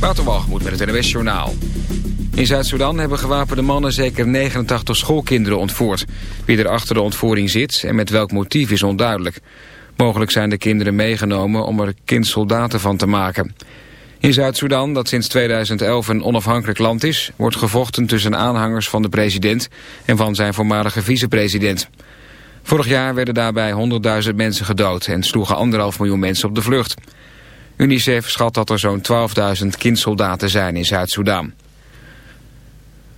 Waterwalgemoed met het NWS Journaal. In Zuid-Soedan hebben gewapende mannen zeker 89 schoolkinderen ontvoerd. Wie er achter de ontvoering zit en met welk motief is onduidelijk. Mogelijk zijn de kinderen meegenomen om er kindsoldaten van te maken. In Zuid-Soedan, dat sinds 2011 een onafhankelijk land is... wordt gevochten tussen aanhangers van de president en van zijn voormalige vicepresident. Vorig jaar werden daarbij 100.000 mensen gedood en sloegen anderhalf miljoen mensen op de vlucht. UNICEF schat dat er zo'n 12.000 kindsoldaten zijn in Zuid-Soedan.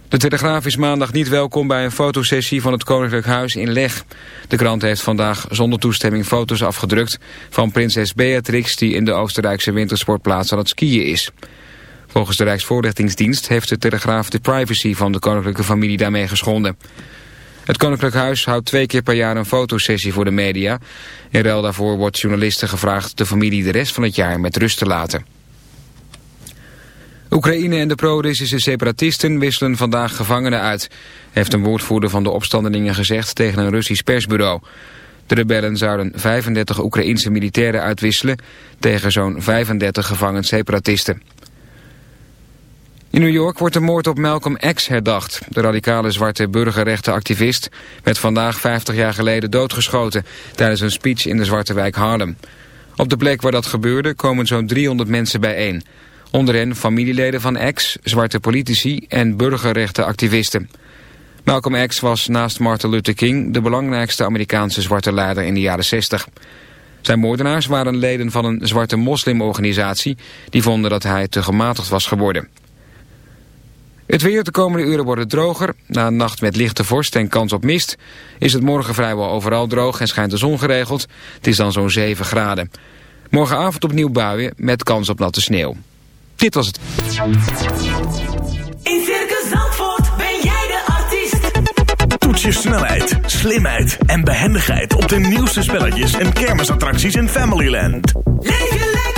De Telegraaf is maandag niet welkom bij een fotosessie van het Koninklijk Huis in Leg. De krant heeft vandaag zonder toestemming foto's afgedrukt van prinses Beatrix die in de Oostenrijkse wintersportplaats aan het skiën is. Volgens de Rijksvoorlichtingsdienst heeft de Telegraaf de privacy van de koninklijke familie daarmee geschonden. Het Koninklijk Huis houdt twee keer per jaar een fotosessie voor de media. In ruil daarvoor wordt journalisten gevraagd de familie de rest van het jaar met rust te laten. Oekraïne en de pro-Russische separatisten wisselen vandaag gevangenen uit, heeft een woordvoerder van de opstandelingen gezegd tegen een Russisch persbureau. De rebellen zouden 35 Oekraïense militairen uitwisselen tegen zo'n 35 gevangen separatisten. In New York wordt de moord op Malcolm X herdacht. De radicale zwarte burgerrechtenactivist werd vandaag 50 jaar geleden doodgeschoten tijdens een speech in de zwarte wijk Harlem. Op de plek waar dat gebeurde komen zo'n 300 mensen bijeen. Onder hen familieleden van X, zwarte politici en burgerrechtenactivisten. Malcolm X was naast Martin Luther King de belangrijkste Amerikaanse zwarte leider in de jaren 60. Zijn moordenaars waren leden van een zwarte moslimorganisatie die vonden dat hij te gematigd was geworden. Het weer de komende uren wordt het droger. Na een nacht met lichte vorst en kans op mist... is het morgen vrijwel overal droog en schijnt de zon geregeld. Het is dan zo'n 7 graden. Morgenavond opnieuw buien met kans op natte sneeuw. Dit was het. In Circus Zandvoort ben jij de artiest. Toets je snelheid, slimheid en behendigheid... op de nieuwste spelletjes en kermisattracties in Familyland. Leef je lekker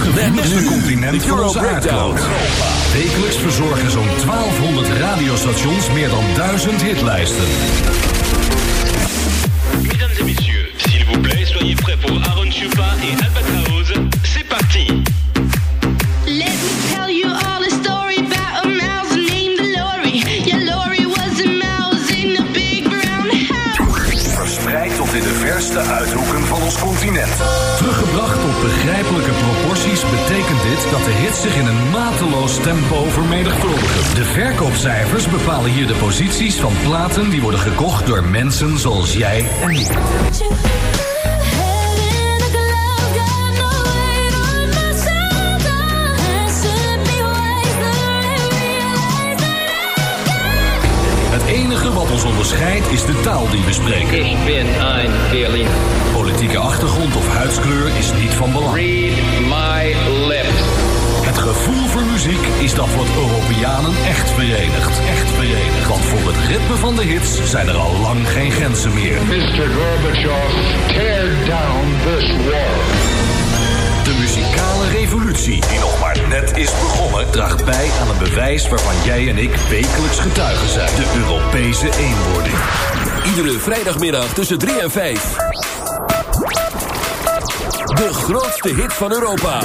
Nu continent voor onze aardkloot. Wekelijks verzorgen zo'n 1200 radiostations meer dan 1000 hitlijsten. Mesdames et messieurs, s'il vous plaît, soyez prêts pour Aaron Chupa et. De hits zich in een mateloos tempo vermenigvuldigen. De verkoopcijfers bepalen hier de posities van platen die worden gekocht door mensen zoals jij en ik. Het enige wat ons onderscheidt is de taal die we spreken. Ik ben een Berlin. Politieke achtergrond of huidskleur is niet van belang. Read my gevoel voor muziek is dat wat Europeanen echt verenigt. Echt verenigt. Want voor het ritme van de hits zijn er al lang geen grenzen meer. Mr. Gorbachev, tear down this wall. De muzikale revolutie, die nog maar net is begonnen, draagt bij aan een bewijs waarvan jij en ik wekelijks getuigen zijn: de Europese eenwording. Iedere vrijdagmiddag tussen 3 en 5. De grootste hit van Europa.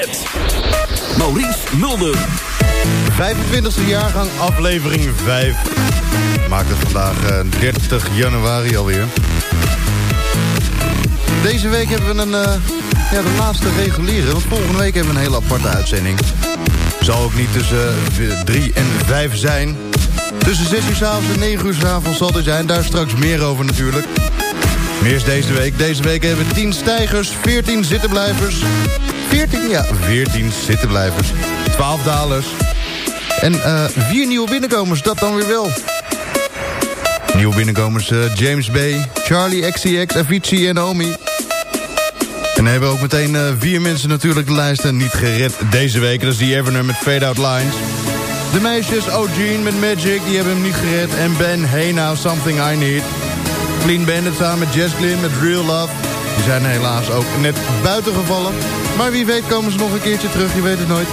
Met Maurice Mulder. 25e jaargang, aflevering 5. Maakt het vandaag eh, 30 januari alweer. Deze week hebben we een, eh, ja, de laatste reguliere. Want volgende week hebben we een hele aparte uitzending. Zal ook niet tussen 3 en 5 zijn. Tussen 6 uur s'avonds en 9 uur s'avonds zal er zijn. Daar straks meer over natuurlijk. Meer deze week. Deze week hebben we 10 stijgers, 14 zittenblijvers. 14, ja, 14 zittenblijvers. 12 dalers. En eh vier nieuwe binnenkomers, dat dan weer wel. Nieuwe binnenkomers eh, James Bay, Charlie XCX, Avicii en Omi. En dan hebben ook meteen eh, vier mensen natuurlijk de lijsten niet gered deze week. Dat is die Everner met Fade Out Lines. De meisjes O'Gene met Magic, die hebben hem niet gered. En Ben, Hey Now, Something I Need. Clean Bandit samen met Jess Glynn met Real Love. Die zijn helaas ook net buiten gevallen. Maar wie weet komen ze nog een keertje terug, je weet het nooit.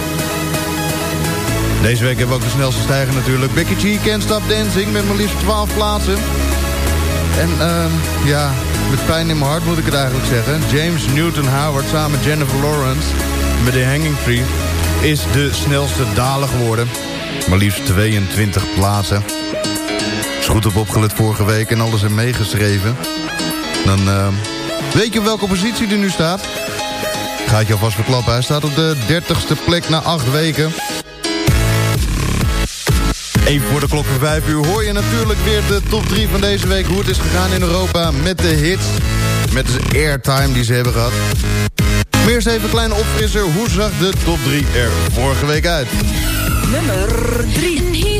Deze week hebben we ook de snelste stijger natuurlijk. Becky G, Can't Stop Dancing met maar liefst 12 plaatsen. En ehm, ja, met pijn in mijn hart moet ik het eigenlijk zeggen. James Newton Howard samen met Jennifer Lawrence met The Hanging Tree... is de snelste daler geworden. Maar liefst 22 plaatsen. Is goed op opgelet vorige week en alles er meegeschreven. Dan ehm, weet je op welke positie hij nu staat. Ga ik je alvast verklappen. Hij staat op de 30ste plek na 8 weken. Even voor de klok van 5 uur hoor je natuurlijk weer de top 3 van deze week. Hoe het is gegaan in Europa met de hits. Met de airtime die ze hebben gehad. Maar eerst even een kleine opfrisser. Hoe zag de top 3 er vorige week uit? Nummer 3.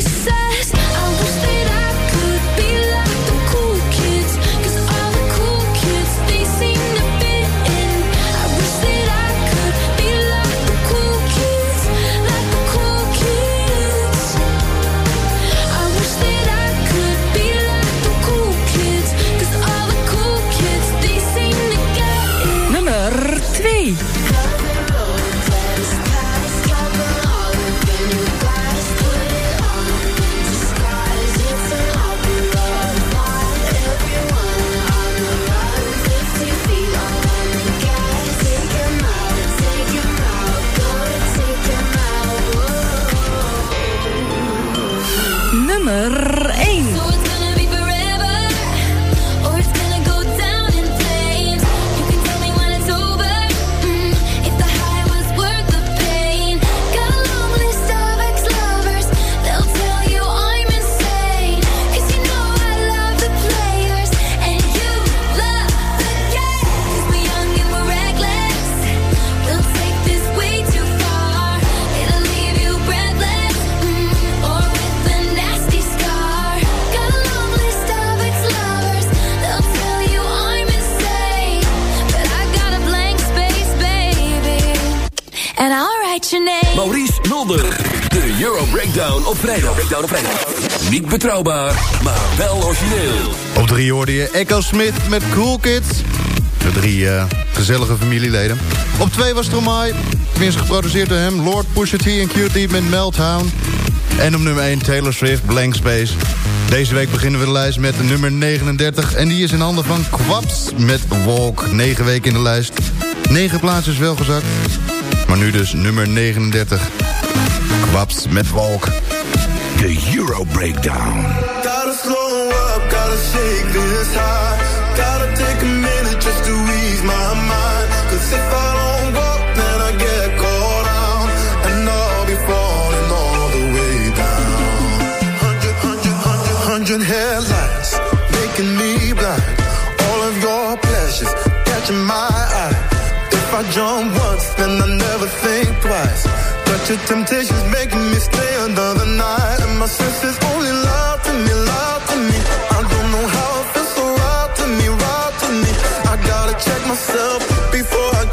Betrouwbaar, maar wel origineel. Op 3 hoorde je Echo Smith met Cool Kids. De drie eh, gezellige familieleden. Op 2 was Stromae. Tenminste geproduceerd door hem. Lord Pusha T en QT met Meltdown. En op nummer 1 Taylor Swift, Blank Space. Deze week beginnen we de lijst met nummer 39. En die is in handen van Quaps met Walk. 9 weken in de lijst. 9 plaatsjes wel gezakt. Maar nu dus nummer 39. Quaps met Walk. De Euro Breakdown. Gotta slow up, gotta shake this high. Gotta take a minute just to ease my mind. Cause if I don't walk, then I get caught out. And I'll be falling all the way down. Hundred, hundred, hundred, hundred headlights, making me blind. All of your pleasures catching my eye. If I jump once, then I never think twice. But your temptation's making me stay another night. My senses only lie to me, lie to me. I don't know how it feels so right to me, right to me. I gotta check myself before I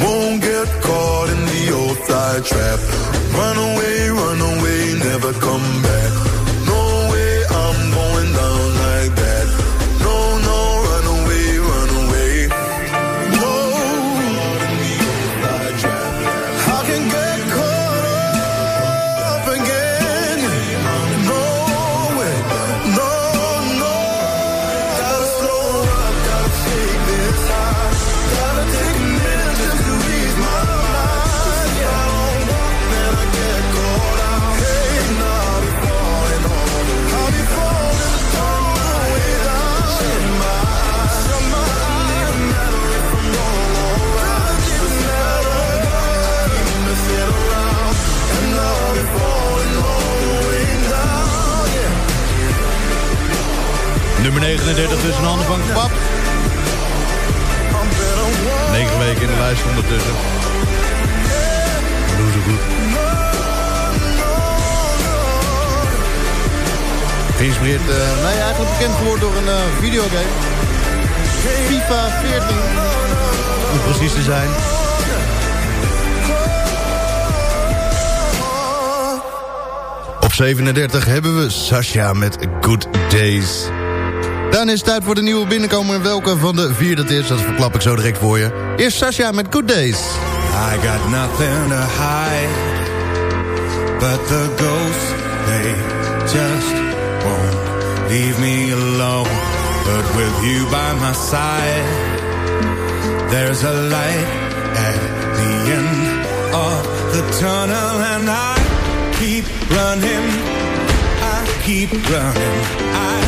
Won't get caught in the old fly trap. Run away, run away, never come back. 39 tussen handen van Kwap. 9 weken in de lijst ondertussen. Doe ze goed. Geïnspireerd, uh, nou eigenlijk bekend geworden door een eh, videogame. FIFA 14. Om precies te zijn. Op 37 hebben we Sasha met Good Days. Dan is het tijd voor de nieuwe binnenkomer. En welke van de vier dat is, dat verklap ik zo direct voor je. Eerst Sasha met Good Days. I got nothing to hide But the ghosts, they just won't leave me alone But with you by my side There's a light at the end of the tunnel And I keep running I keep running I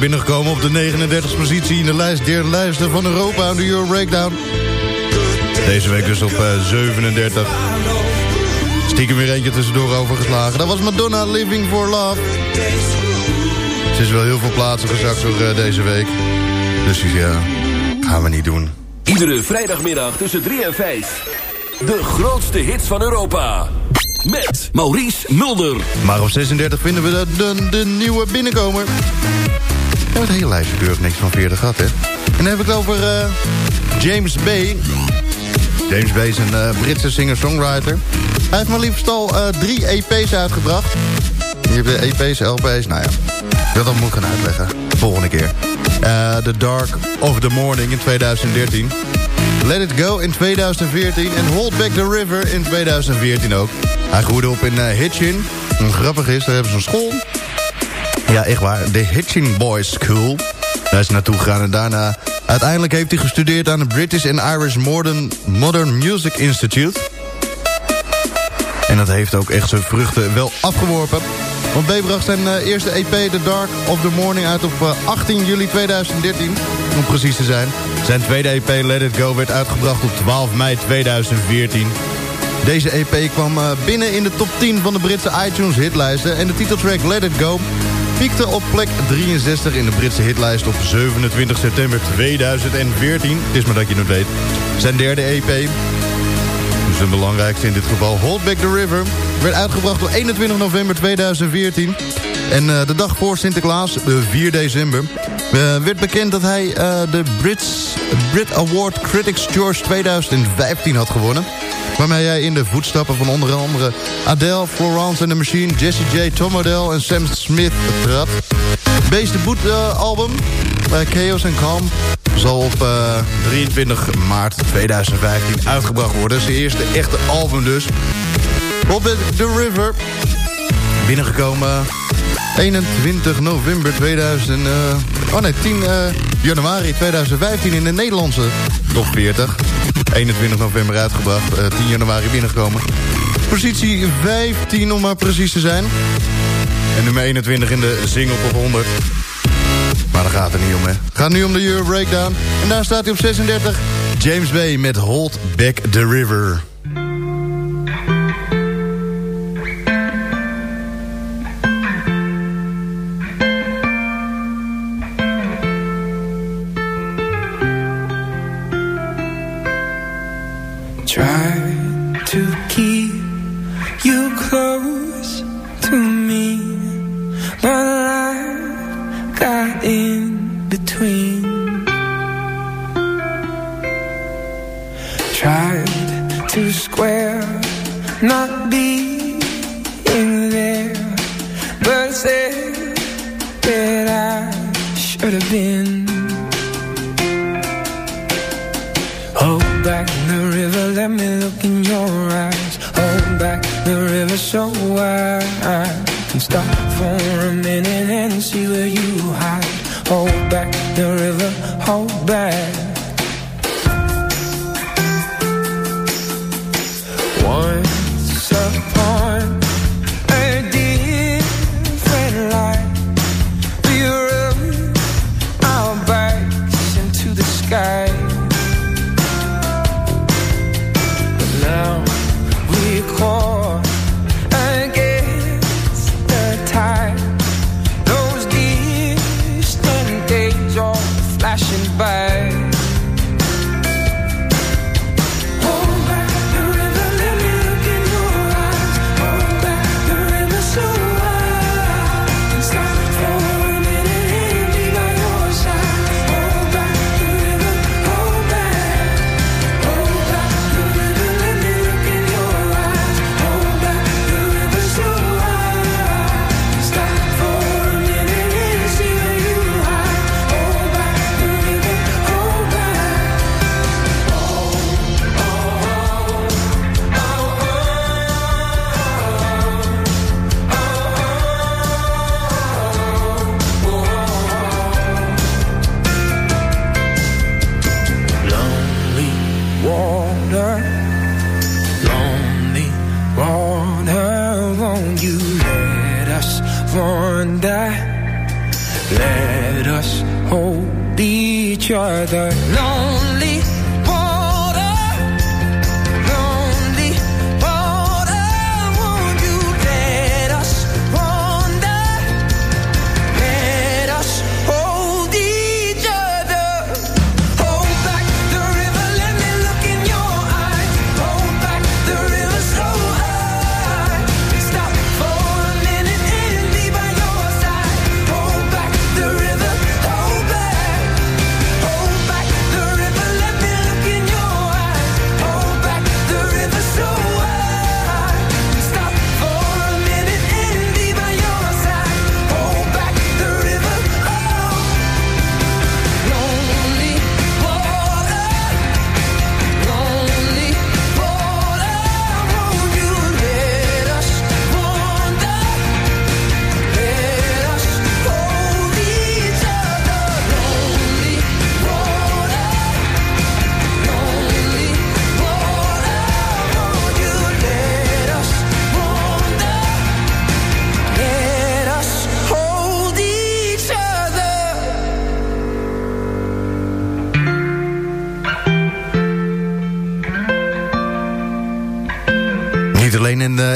binnengekomen op de 39e positie in de lijst der lijsten van Europa, de Euro Breakdown. Deze week dus op eh, 37. Stiekem weer eentje tussendoor overgeslagen. Dat was Madonna Living for Love. Ze is wel heel veel plaatsen gezakt door eh, deze week. Dus ja, gaan we niet doen. Iedere vrijdagmiddag tussen 3 en 5. De grootste hits van Europa. Met Maurice Mulder. Maar op 36 vinden we de, de, de nieuwe binnenkomer. Hebben het hele lijstje keurig niks van 40 gehad, hè. En dan heb ik het over eh, James Bay. James Bay is een eh, Britse singer-songwriter. Hij heeft maar liefst al eh, drie EP's uitgebracht. Je hebt de EP's, LP's, nou ja. Dat dan moet ik gaan uitleggen. Volgende keer. The Dark of the Morning in 2013. Let It Go in 2014 en Hold Back the River in 2014 ook. Hij groeide op in Hitchin. En grappig is, daar hebben ze een school. Ja, echt waar. De Hitchin Boys School. Daar is naartoe gegaan en daarna... Uiteindelijk heeft hij gestudeerd aan de British and Irish Modern, Modern Music Institute. En dat heeft ook echt zijn vruchten wel afgeworpen. Want B bracht zijn uh, eerste EP The Dark of the Morning uit op uh, 18 juli 2013. Om precies te zijn. Zijn tweede EP Let It Go werd uitgebracht op 12 mei 2014. Deze EP kwam uh, binnen in de top 10 van de Britse iTunes hitlijsten. En de titeltrack Let It Go piekte op plek 63 in de Britse hitlijst op 27 september 2014. Het is maar dat je het weet. Zijn derde EP, dus de belangrijkste in dit geval, Hold Back the River... werd uitgebracht op 21 november 2014. En uh, de dag voor Sinterklaas, de 4 december... Uh, werd bekend dat hij uh, de Brits, Brit Award Critics George 2015 had gewonnen. Waarmee hij in de voetstappen van onder andere Adele, Florence and the Machine... Jesse J, Tom Odell en Sam Smith trad. Beest debuutalbum, uh, Chaos and Calm... zal op 23 maart 2015 uitgebracht worden. Zijn eerste echte album dus. Op The River, binnengekomen 21 november 2000... Uh, oh nee, 10 uh, januari 2015 in de Nederlandse top 40. 21 november uitgebracht, uh, 10 januari binnengekomen. Positie 15 om maar precies te zijn. En nummer 21 in de single top 100. Maar daar gaat het niet om, hè. Gaat nu om de Euro Breakdown. En daar staat hij op 36. James Bay met Hold Back the River. Can stop for a minute and see where you hide. Hold back the river, hold back. Once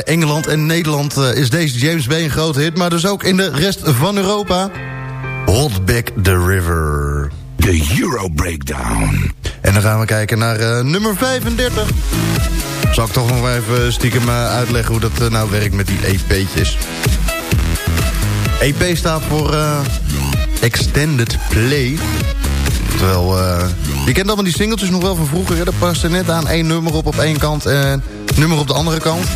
Engeland en Nederland eh, is deze James Bay een grote hit... maar dus ook in de rest van Europa. Hold Back the River. De Euro Breakdown. En dan gaan we kijken naar eh, nummer 35. Zal ik toch nog even stiekem eh, uitleggen hoe dat eh, nou werkt met die EP'tjes. EP staat voor eh, Extended Play. Terwijl, eh, je kent allemaal die singeltjes nog wel van vroeger. Hè? Daar past er net aan één nummer op op één kant en nummer op de andere kant.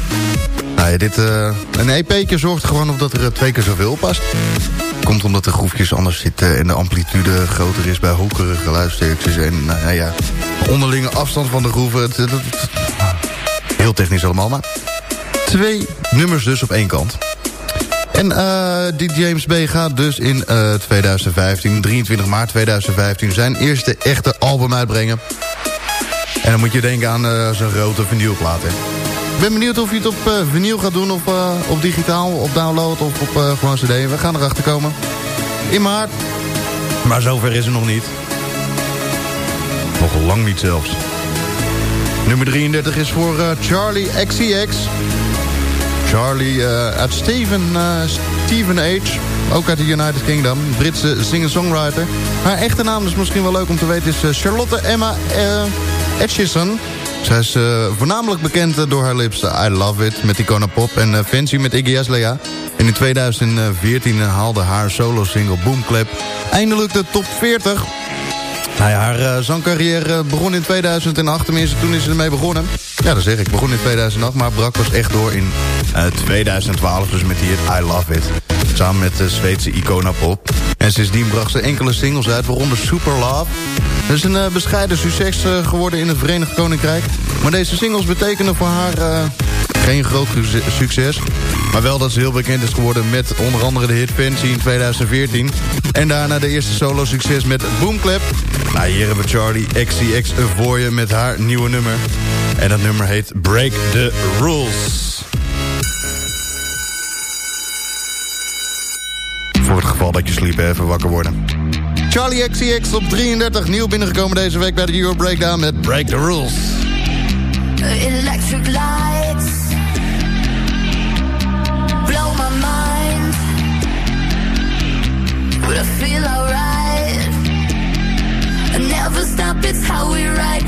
Nou ja, dit, eh, een EP'tje zorgt gewoon op dat er eh, twee keer zoveel past. Komt omdat de groefjes anders zitten en de amplitude groter is bij hogere geluidsterktes. En nou ja, de onderlinge afstand van de groeven. Heel technisch allemaal, maar twee nummers dus op één kant. En die James B gaat dus in eh, 2015, 23 maart 2015... zijn eerste echte album uitbrengen. En dan moet je denken aan zijn grote vinylplaat. Ik ben benieuwd of hij het op eh, vinyl gaat doen... of eh, op digitaal, op download of op eh, gewoon cd. We gaan erachter komen. In maart. Maar zover is het nog niet. Nog lang niet zelfs. Nummer 33 is voor Charlie XCX. Charlie uit Steven, Steven H. Ook uit de United Kingdom. Britse singer-songwriter. Haar echte naam is misschien wel leuk om te weten... is Charlotte Emma uh, Etchison. Zij is eh, voornamelijk bekend eh, door haar lips eh, I Love It met Icona Pop... en Fancy met Iggy Azalea. En in 2014 haalde haar solo-single Boomclap... eindelijk de top 40... Nou ja, haar zangcarrière begon in 2008. Tenminste, toen is ze ermee begonnen. Ja, dat zeg ik. Begon in 2008, maar brak pas echt door in eh, 2012. Dus met hit I Love It. Samen met de Zweedse Icona Pop. En sindsdien bracht ze enkele singles uit, waaronder Super Love. Het is een eh, bescheiden succes eh, geworden in het Verenigd Koninkrijk. Maar deze singles betekenen voor haar eh, geen groot succes- succes. Maar wel dat ze heel bekend is geworden met onder andere de hit Fancy in 2014. En daarna de eerste solo succes met Boomclap. Nou, hier hebben we Charlie XCX voor je met haar nieuwe nummer. En dat nummer heet Break the Rules. Geval dat je sliep, even wakker worden. Charlie XCX op 33, nieuw binnengekomen deze week bij de Euro Breakdown met Break the Rules. Electric lights blow my mind, but I feel alright. I never stop, it's how we ride,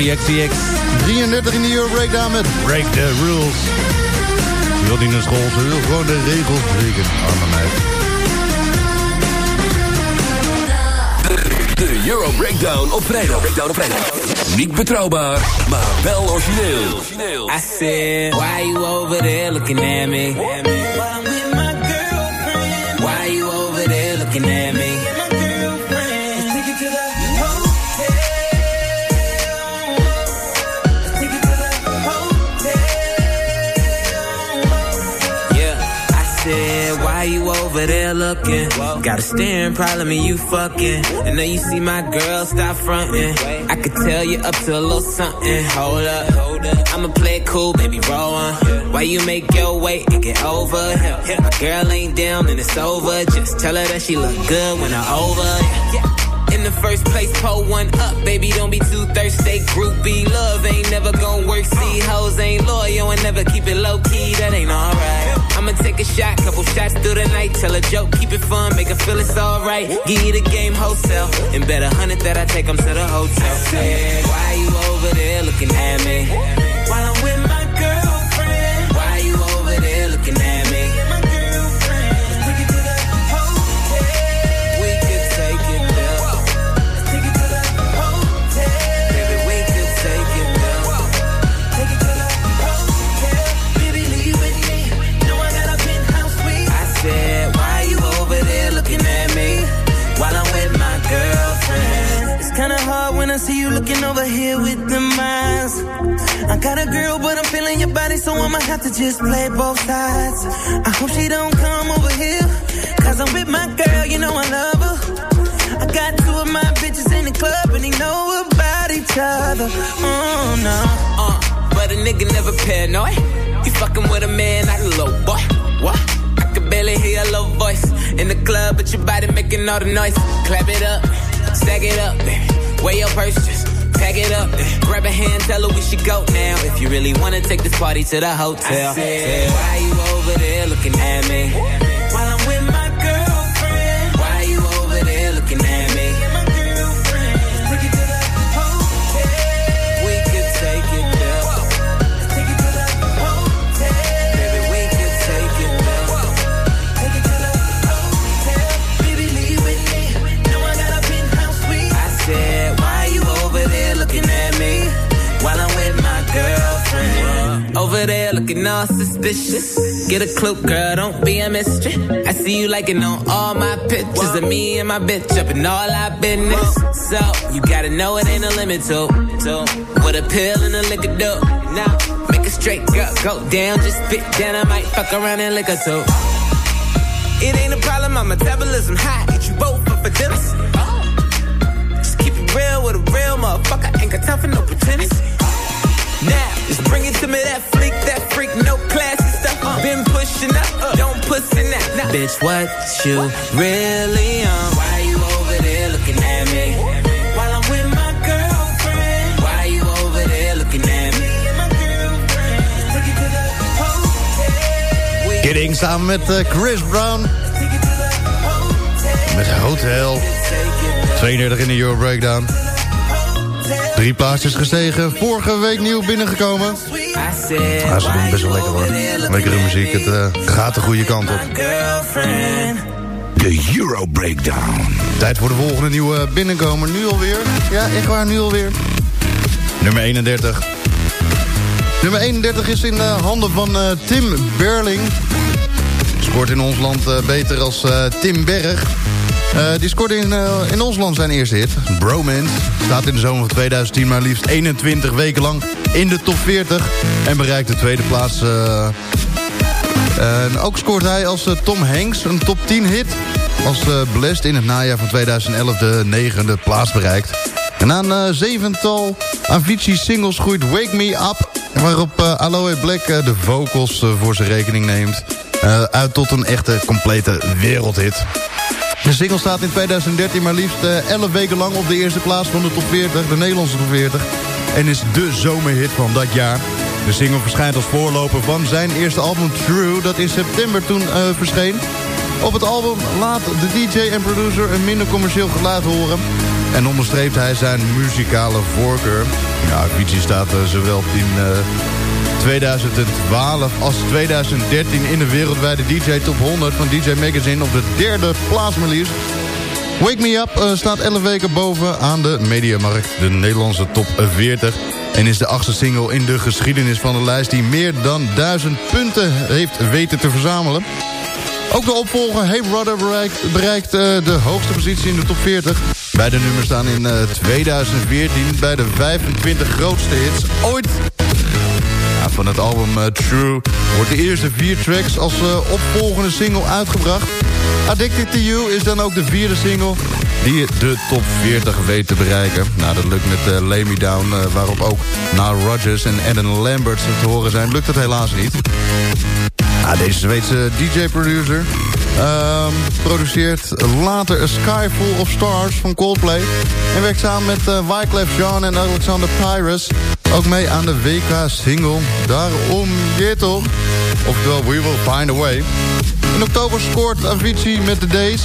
Charlie XCX. 33 in de Euro Breakdown met Break the Rules. Ze wil niet naar school, ze wil gewoon de regels breken. Arme meid. De Euro Breakdown op vrijdag. Breakdown op vrijdag. Niet betrouwbaar, maar wel origineel. I said, why you over there looking at me? There looking? Got a staring problem and you fucking. And now you see my girl, stop fronting. I could tell you up to a little something. Hold up, hold up. I'ma play it cool, baby, roll on. Why you make your way and get over here? My girl ain't down and it's over. Just tell her that she look good when I'm over. In the first place, pull one up, baby. Don't be too thirsty. Groupie love ain't never gonna work. See, hoes ain't loyal and never keep it low key. That ain't alright. I'ma take a shot, couple shots through the night. Tell a joke, keep it fun, make her feel it's alright. Give you the game wholesale, and bet a hundred that I take 'em to the hotel. Said, why you over there looking at me? While I'm with got a girl, but I'm feeling your body, so I'ma have to just play both sides. I hope she don't come over here, cause I'm with my girl, you know I love her. I got two of my bitches in the club, and they know about each other. Oh no. Uh, but a nigga never paranoid. You fucking with a man, not a low boy. What? I can barely hear your low voice in the club, but your body making all the noise. Clap it up, stack it up, baby. Wear your purse, pack it up. Grab a hand, tell her we should go now. If you really wanna take this party to the hotel. I said, why you over there looking at me? Looking all suspicious. Get a clue, girl, don't be a mystery. I see you liking on all my pictures of me and my bitch up in all our business. So you gotta know it ain't a limit to, to what a pill and a liquor do. Now make a straight girl go down, just spit down. I might fuck around and lick her too. It ain't a problem, my metabolism high. Eat you both up for dinner. Just keep it real with a real motherfucker. Ain't got time for no pretense. Now, just bring it to me, that freak, that no classy stuff. Been pushing up, don't pussy now. Nah. Bitch, what you really on? Why you over there looking at me? While I'm with my girlfriend. Why you over there looking at me? Kidding samen met eh, Chris Brown. Met Hotel. 32 in de Euro Breakdown. Drie plaatsjes gestegen. Vorige week nieuw binnengekomen. Ja, ze doen best wel lekker hoor. Lekkere muziek. Het eh, gaat de goede kant op. De Euro Breakdown. Tijd voor de volgende nieuwe binnenkomer. Nu alweer. Ja, echt waar, nu alweer. Nummer 31. Nummer 31 is in de handen van eh, Tim Berling. Scoort in ons land eh, beter als eh, Tim Berg. Eh, die scoorde in, eh, in ons land zijn eerste hit. Bromance. Staat in de zomer van 2010 maar liefst 21 weken lang in de top 40. En bereikt de tweede plaats. eh. En ook scoort hij als eh, Tom Hanks een top 10 hit. Als uh, Blessed in het najaar van 2011 de negende plaats bereikt. En na een eh, zevental Avicii-singles groeit Wake Me Up... waarop eh, Aloe Black eh, de vocals eh, voor zijn rekening neemt... eh, uit tot een echte complete wereldhit. De single staat in 2013 maar liefst eh, 11 weken lang op de eerste plaats van de top 40, de Nederlandse top 40. En is de zomerhit van dat jaar. De single verschijnt als voorloper van zijn eerste album True, dat in september toen eh, verscheen. Op het album laat de DJ en producer een minder commercieel geluid horen. En onderstreept hij zijn muzikale voorkeur. Ja, Avicii staat eh, zowel in eh, 2012 als 2013 in de wereldwijde DJ Top 100 van DJ Magazine op de derde plaats maar. Wake Me Up eh, staat 11 weken boven aan de Mediamarkt, de Nederlandse top 40. En is de achtste single in de geschiedenis van de lijst... die meer dan 1000 punten heeft weten te verzamelen. Ook de opvolger Hey Brother bereikt, eh, de hoogste positie in de top 40. Beide nummers staan in eh, 2014 bij de 25 grootste hits ooit. Van het album eh, True wordt de eerste vier tracks als eh, opvolgende single uitgebracht. Addicted to You is dan ook de vierde single die de top 40 weet te bereiken. Nou, dat lukt met eh, Lay Me Down, waarop ook Nile Rodgers en Adam Lambert te horen zijn. Lukt het helaas niet. Ah, deze Zweedse DJ-producer ehm, produceert later A Sky Full of Stars van Coldplay. En werkt samen met uh, Wyclef Jean en Alexander Pyrus ook mee aan de WK-single. Daarom je toch. Oftewel, We Will Find A Way. In oktober scoort Avicii met de Days.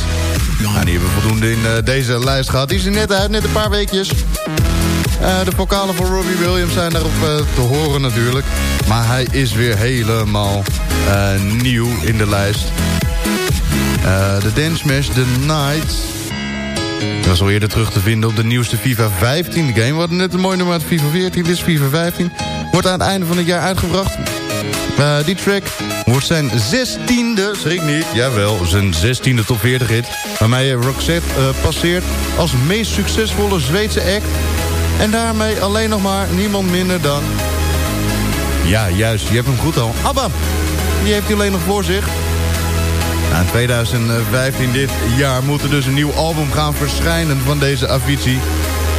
Nou, die hebben we voldoende in uh, deze lijst gehad. Die is er net uit, net een paar weekjes. Uh, de vocalen van Robbie Williams zijn daarop uh, te horen natuurlijk. Maar hij is weer helemaal nieuw in de lijst. De Dance Smash The Night. Dat was al eerder terug te vinden op de nieuwste FIFA 15 game. Hadden net een mooi nummer uit FIFA 14. Dit is FIFA 15. Wordt aan het einde van het jaar uitgebracht. Uh, die track wordt zijn zestiende, schrik niet, jawel, zijn zestiende top 40 hit. Waarmee Roxette uh, passeert als meest succesvolle Zweedse act. En daarmee alleen nog maar niemand minder dan... Ja, juist, je hebt hem goed al. ABBA, die heeft hij alleen nog voor zich. In 2015 dit jaar moet er dus een nieuw album gaan verschijnen van deze Avicii.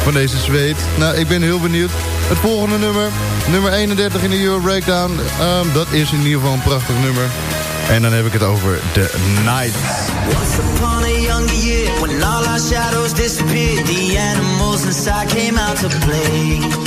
Van deze Zweed. Nou, ik ben heel benieuwd. Het volgende nummer, nummer 31 in de Euro Breakdown. Um, dat is in ieder geval een prachtig nummer. En dan heb ik het over The Night. Once upon a younger year, when all our shadows disappeared, the animals inside came out to play.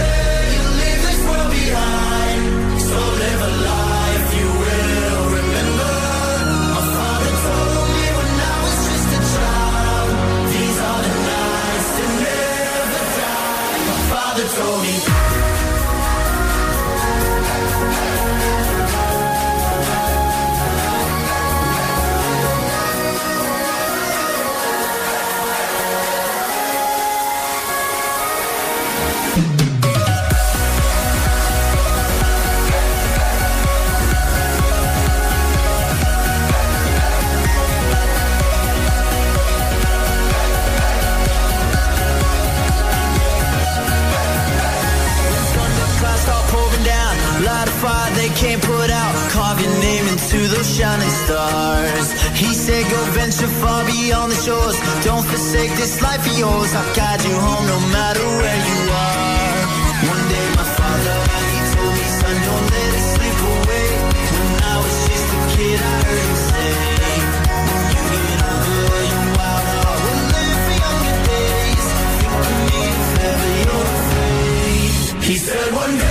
those stars. He said, Go venture far beyond the shores. Don't forsake this life of yours. I'll guide you home no matter where you are. One day, my father, he told me, Son, don't let it slip away. When I was just a kid, I heard him say, you get older, your wild heart will live younger days. Think of me if ever you're afraid. He said one day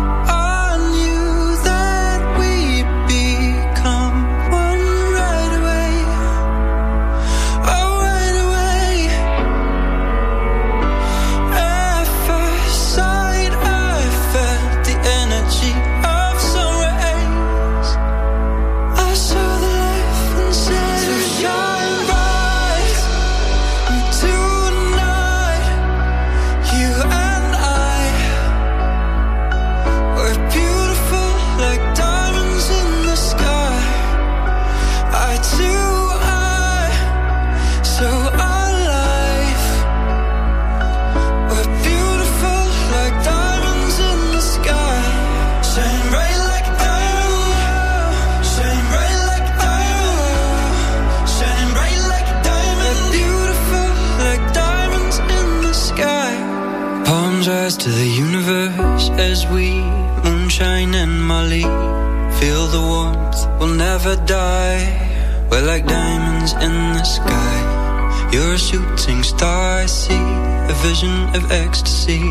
I see a vision of ecstasy.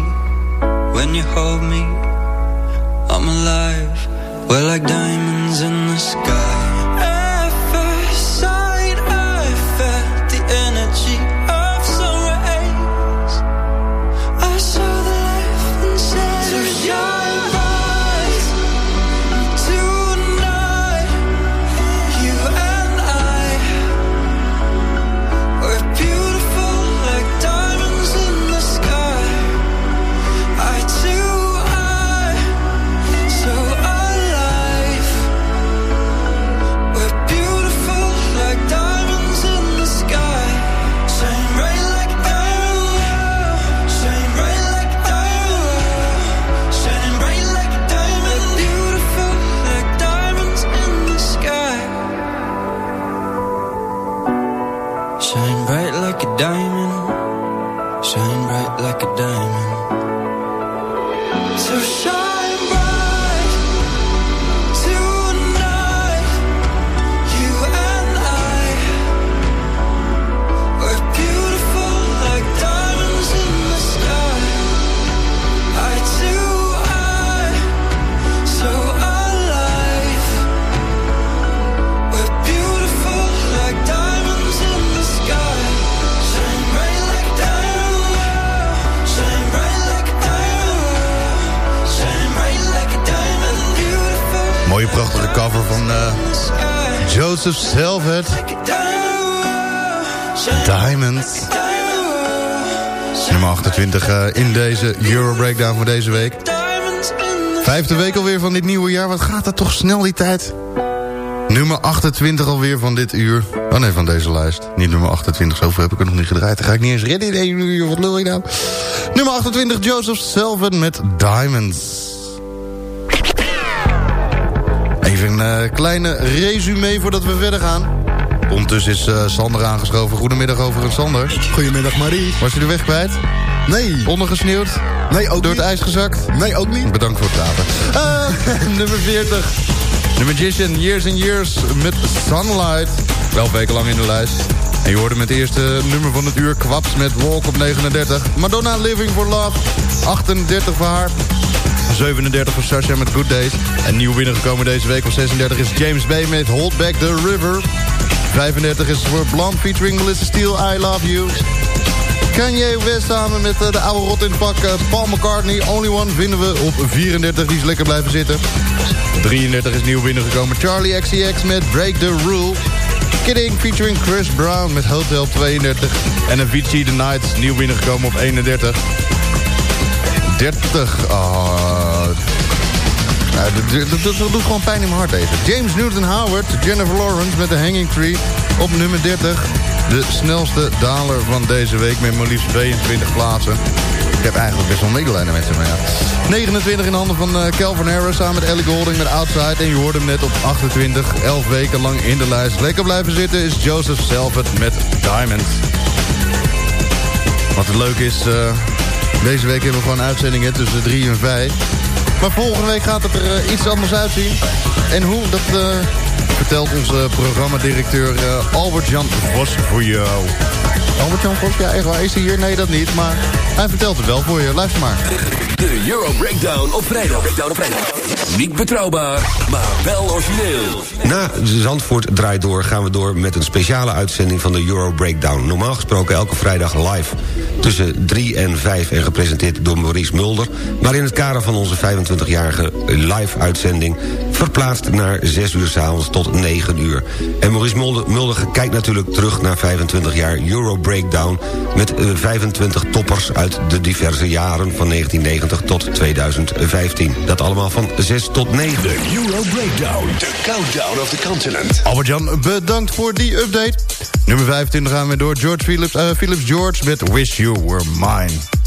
When you hold me, I'm alive. We're like diamonds deze Euro Breakdown voor deze week. Vijfde week alweer van dit nieuwe jaar. Wat gaat dat toch snel die tijd? Nummer 28 alweer van dit uur. Oh nee, van deze lijst. Niet nummer 28, zoveel heb ik er nog niet gedraaid. Dan ga ik niet eens redden in één uur. Wat lul ik nou? Nummer 28, Joseph Selvet met Diamonds. Even een eh, kleine resume voordat we verder gaan. Ondertussen is eh, Sander aangeschoven. Goedemiddag overigens, Sander. Goedemiddag, Marie. Was je de weg kwijt? Nee. Ondergesneeuwd? Nee, ook Door niet. het ijs gezakt? Nee, ook niet. Bedankt voor het praten. Eh, nummer 40. The Magician, Years and Years met Sunlight. Wel wekenlang in de lijst. En je hoorde met het eerste nummer van het uur Kwaps met Walk op 39. Madonna Living for Love, 38 voor haar. 37 voor Sasha met Good Days. En nieuw binnengekomen deze week op 36 is James Bay met Hold Back the River. 35 is voor Blonde featuring Melissa Steele, I Love You. Kanye West samen met eh, de oude rot in het pak eh, Paul McCartney. Only One vinden we op 34, die is lekker blijven zitten. 33 is nieuw binnengekomen Charlie XCX met Break the Rule. Kidding featuring Chris Brown met Hotel 32. En Avicii The Nights nieuw binnengekomen op 31. 30. Oh. Dat, doet gewoon pijn in mijn hart deze. James Newton Howard, Jennifer Lawrence met The Hanging Tree op nummer 30. De snelste daler van deze week met maar liefst 22 plaatsen. Ik heb eigenlijk best wel medelijden met ze, maar ja. 29 in handen van eh, Calvin Harris samen met Ellie Golding met Outside. En je hoort hem net op 28, 11 weken lang in de lijst. Lekker blijven zitten is Joseph Selvet met Diamond. Wat het leuk is, eh, deze week hebben we gewoon uitzendingen tussen 3 en 5. Maar volgende week gaat het er eh, iets anders uitzien. En hoe, dat eh, vertelt onze programmadirecteur eh, Albert-Jan Vos voor jou. Albert-Jan Vos, ja echt waar, is hij hier? Nee, dat niet, maar hij vertelt het wel voor je. Luister maar. De Euro Breakdown op vrijdag. Breakdown op vrijdag. Niet betrouwbaar, maar wel origineel. Na Zandvoort draait door gaan we door met een speciale uitzending van de Euro Breakdown. Normaal gesproken elke vrijdag live tussen 3 en 5 en gepresenteerd door Maurice Mulder. Maar in het kader van onze 25-jarige live-uitzending verplaatst naar 6 uur s'avonds tot 9 uur. En Maurice Mulder, Mulder kijkt natuurlijk terug naar 25 jaar Euro Breakdown... met eh, 25 toppers uit de diverse jaren van 1990 tot 2015. Dat allemaal van 6 tot 9. De Euro Breakdown. The countdown of the continent. Albert-Jan, bedankt voor die update. Nummer 25 gaan we door George Philips, eh, Philips George met Wish You Were Mine.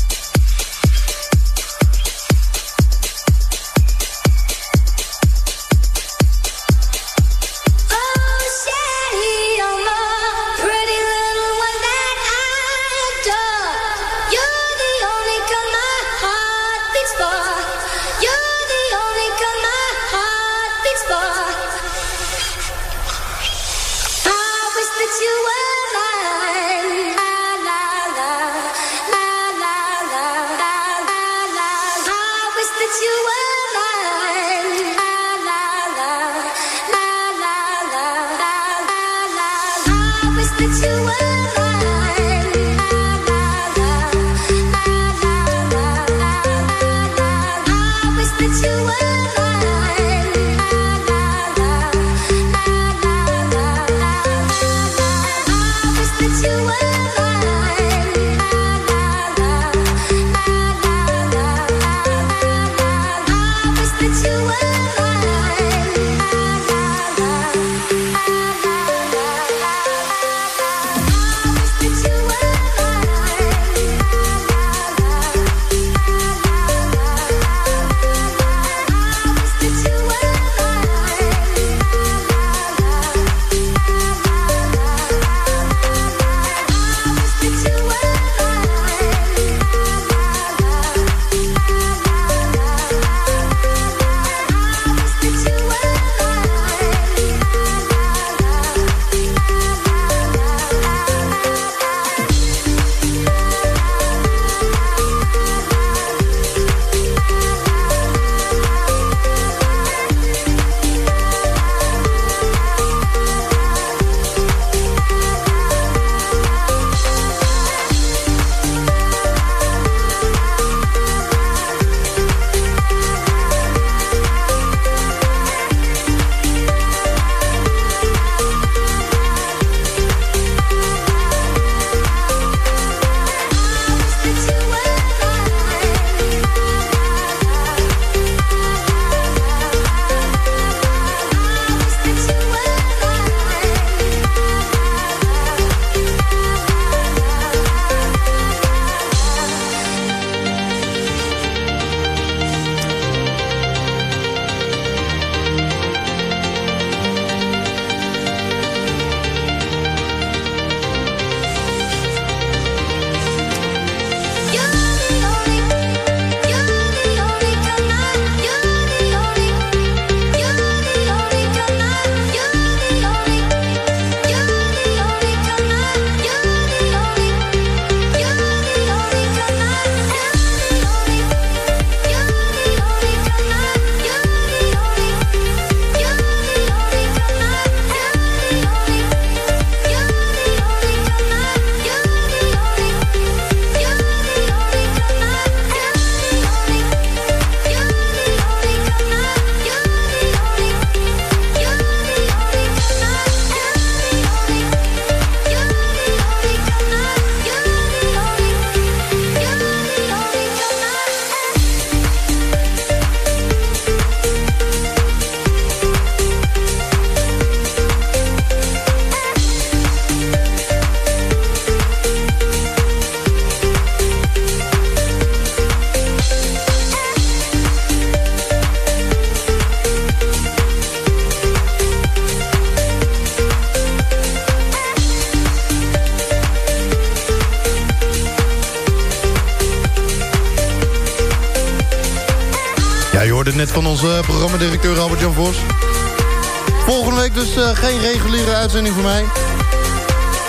Volgende week dus eh, geen reguliere uitzending voor mij.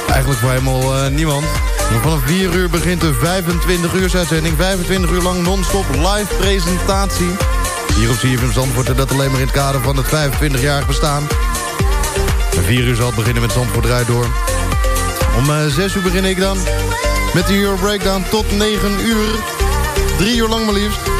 Eigenlijk voor helemaal eh, niemand. Maar vanaf 4 uur begint de 25 uur uitzending. 25 uur lang non-stop live presentatie. Hier op CFM Zandvoort en dat alleen maar in het kader van het 25-jarig bestaan. Om 4 uur zal het beginnen met Zandvoort draait door. Om eh, 6 uur begin ik dan met de Euro Breakdown tot 9 uur. Drie uur lang maar liefst.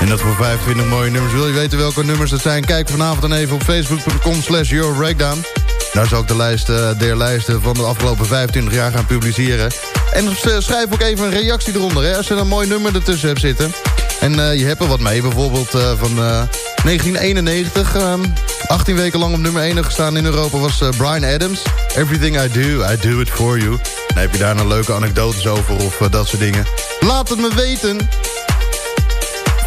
En dat voor 25 mooie nummers. Wil je weten welke nummers dat zijn? Kijk vanavond dan even op facebook.com slash Breakdown. Daar zal ik de lijst eh, der lijsten van de afgelopen 25 jaar gaan publiceren. En eh, schrijf ook even een reactie eronder, hè, als je een mooi nummer ertussen hebt zitten. En eh, je hebt er wat mee, bijvoorbeeld van eh, 1991. ehm, 18 weken lang op nummer 1 gestaan in Europa was Brian Adams. Everything I do, I do it for you. En heb je daar een leuke anekdotes over of dat soort dingen? Laat het me weten.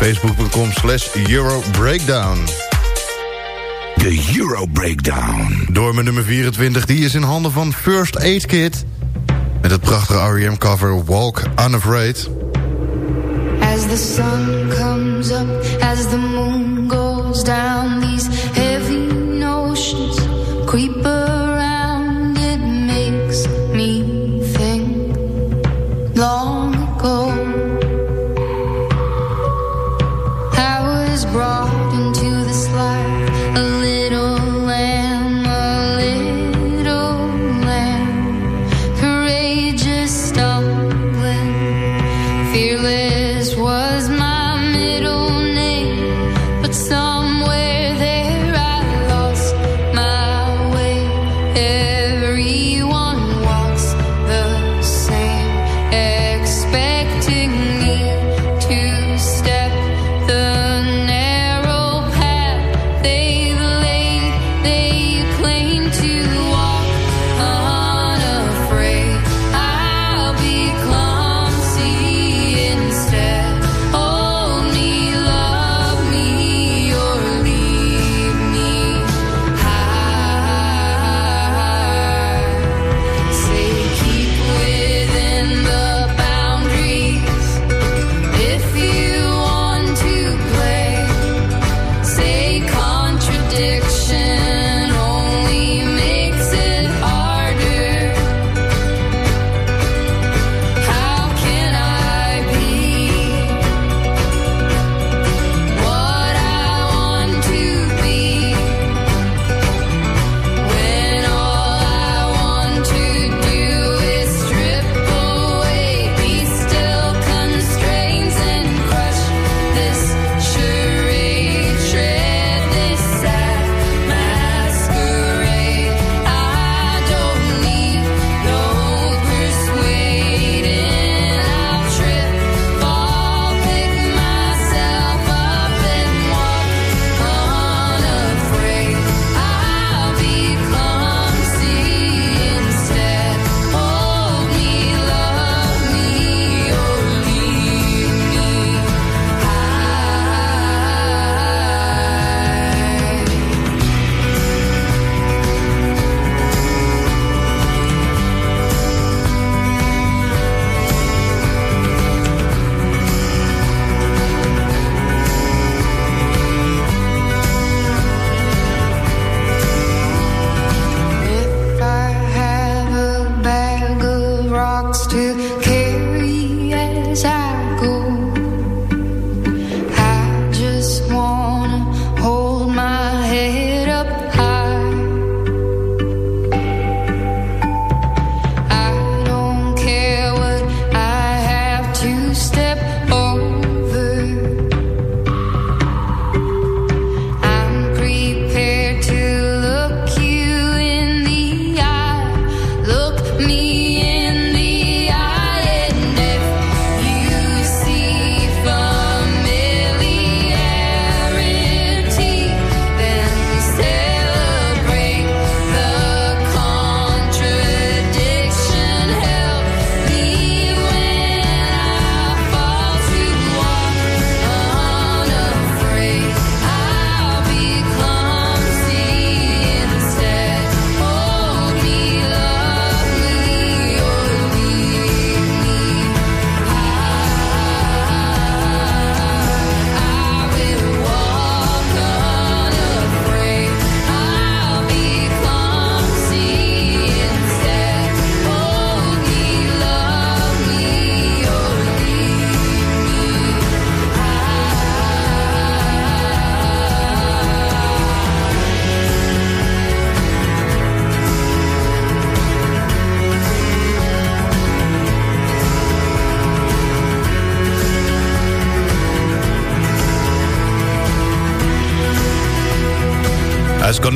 Facebook.com slash Euro Breakdown. De Euro Breakdown. Door mijn nummer 24, die is in handen van First Aid Kit. Met het prachtige R.E.M. cover Walk Unafraid. As the sun comes up, as the moon goes down, these heavy notions creep around.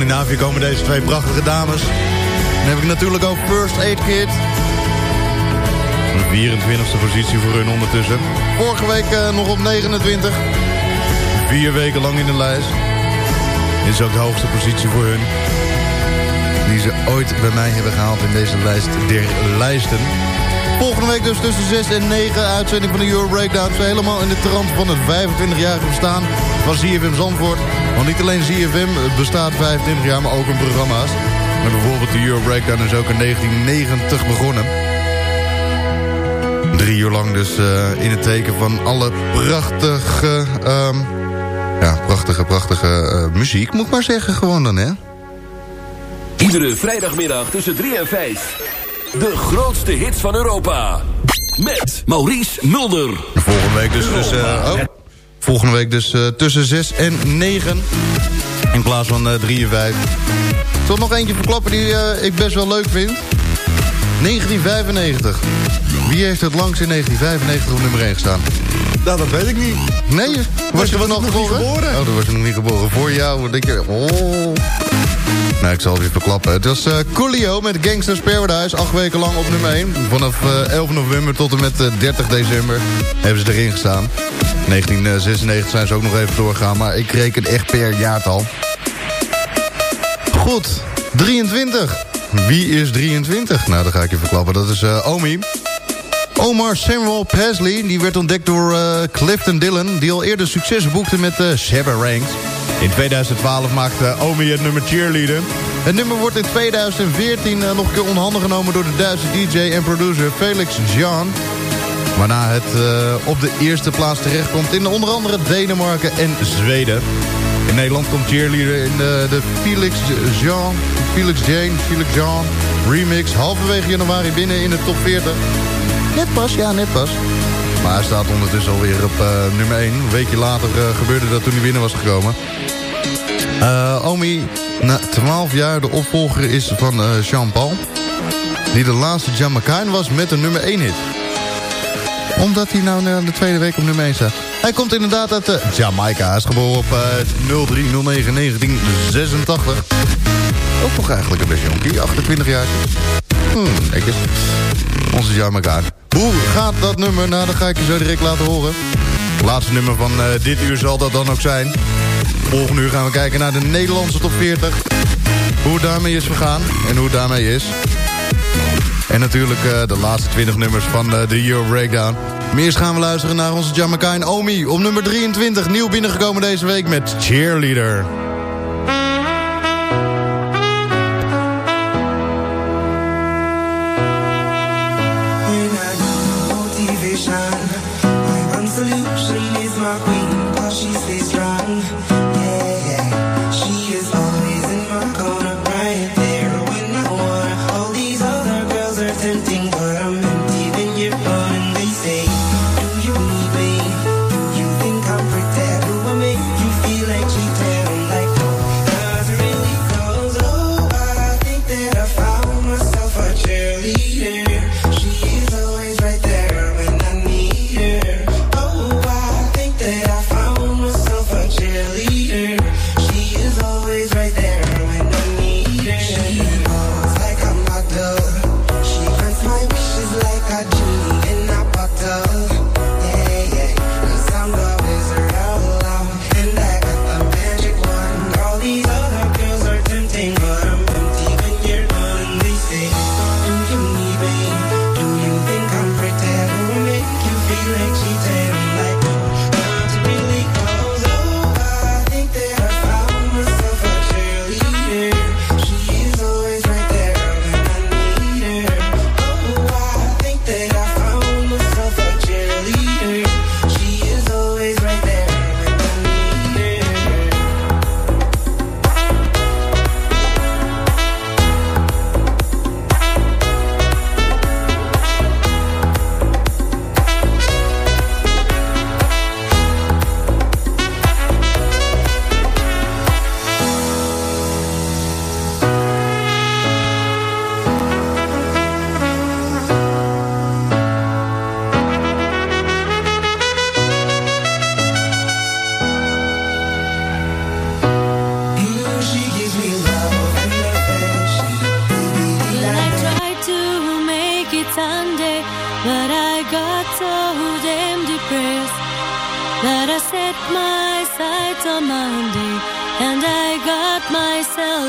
Scandinavië komen deze twee prachtige dames. Dan heb ik natuurlijk ook First Aid Kit. De 24e positie voor hun ondertussen. Vorige week eh, nog op 29. Vier weken lang in de lijst. Dit is ook de hoogste positie voor hun. Die ze ooit bij mij hebben gehaald in deze lijst der lijsten. Volgende week dus tussen 6 en 9 uitzending van de Euro Breakdown. Helemaal in de trant van het 25-jarige bestaan van ZFM Zandvoort. Want niet alleen ZFM bestaat 25 jaar, maar ook een programma's. Maar bijvoorbeeld de Euro Breakdown is ook in 1990 begonnen. Drie uur lang dus eh, in het teken van alle prachtige... ehm, ja, prachtige, prachtige eh, muziek, moet ik maar zeggen gewoon dan, hè? Iedere vrijdagmiddag tussen 3 en 5. De grootste hits van Europa. Met Maurice Mulder. Volgende week dus tussen, oh, volgende week dus eh, tussen 6 en 9. In plaats van 3 en 5. Tot nog eentje verklappen die eh, ik best wel leuk vind. 1995. Wie heeft het langst in 1995 op nummer 1 gestaan? Nou, dat weet ik niet. Nee, was je was nog nog niet geboren? Oh, dan was je nog niet geboren. Voor jou, denk je... Oh. Nou, ik zal het weer verklappen. Het was eh Coolio met Gangsters Paradise. Acht weken lang op nummer 1. Vanaf eh, 11 november tot en met eh, 30 december hebben ze erin gestaan. 1996 zijn ze ook nog even doorgegaan. Maar ik reken echt per jaartal. Goed, 23. Wie is 23? Nou, dat ga ik je verklappen. Dat is eh, Omi. Omar Samuel Pasley, die werd ontdekt door eh, Clifton Dillon... die al eerder succes boekte met uh, Shabba Ranks. In 2012 maakte Omi het nummer Cheerleader. Het nummer wordt in 2014 eh, nog een keer onderhanden genomen... door de Duitse DJ en producer Felix Jean... Waarna het eh, op de eerste plaats terechtkomt in onder andere Denemarken en Zweden. In Nederland komt Cheerleader in de, de Felix Jean, Felix Jane, Felix Jean remix halverwege januari binnen in de top 40. Net pas, ja, net pas. Maar hij staat ondertussen alweer op eh, nummer 1. Een weekje later eh, gebeurde dat toen hij binnen was gekomen. Eh, Omi, na 12 jaar de opvolger is van Jean-Paul. Die de laatste Jamaican was met een nummer 1 hit omdat hij nou de tweede week op nummer 1 staat. Hij komt inderdaad uit Jamaica. Hij is geboren op uh, 03 09 1986. Ook nog eigenlijk een beetje jonkie, 28 jaar. Hmm, netjes. Onze Jamaica. Hoe gaat dat nummer? Nou, dat ga ik je zo direct laten horen. Laatste nummer van uh, dit uur zal dat dan ook zijn. Volgende uur gaan we kijken naar de Nederlandse top 40. Hoe het daarmee is vergaan en hoe het daarmee is. En natuurlijk uh, de laatste 20 nummers van uh, de Euro Breakdown. Eerst gaan we luisteren naar onze Jamaican Omi. Op nummer 23, nieuw binnengekomen deze week met Cheerleader. Motivation, my one solution is my queen, 'cause she stays strong.